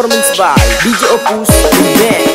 performance by DJ Opus Band.